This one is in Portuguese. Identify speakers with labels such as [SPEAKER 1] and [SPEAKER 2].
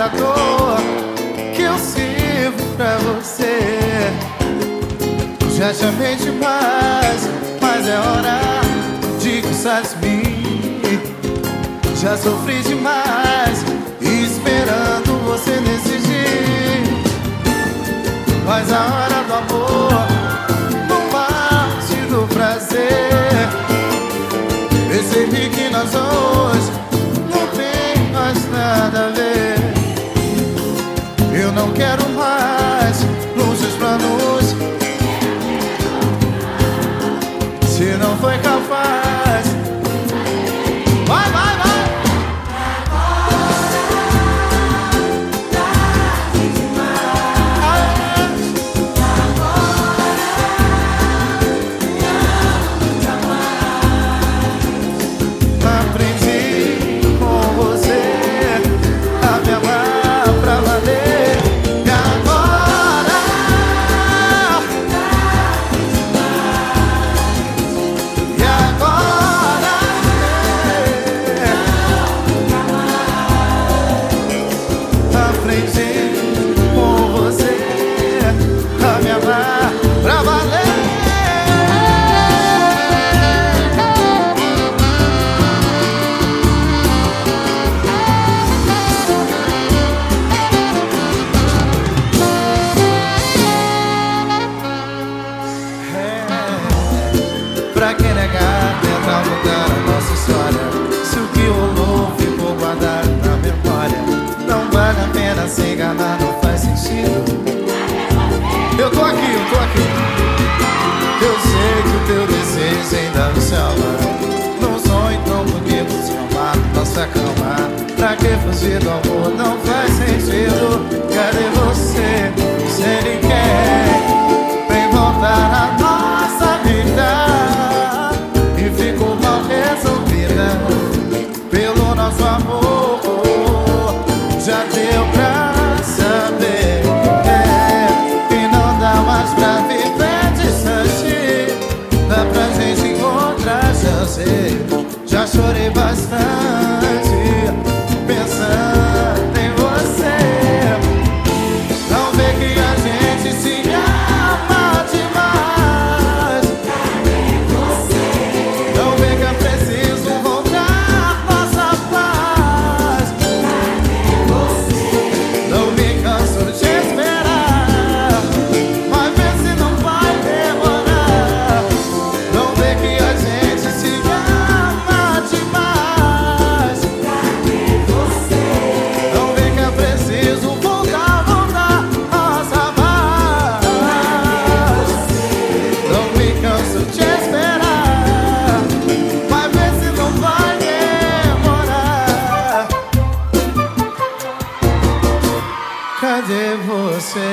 [SPEAKER 1] da dor que eu sirvo pra você. Já chamei demais, mas é hora de gostar de. Já sofri demais, esperando você decidir. Mas a hora Eu não quero mais seus planos. Se não foi capaz, Aprendi com você a me amar pra valer. É, Pra que negar, tentar mudar a nossa história Se o que rolou ficou guardado na memória Não vale a pena se enganar, não faz sentido. Eu tô aqui, eu tô aqui. Eu sei que o teu desejo ainda me chama Num sonho tão bonito se amar nossa cama? Pra que fugir do amor não faz sentido. Cadê você? Se ele quer. Vem voltar a Já chorei você?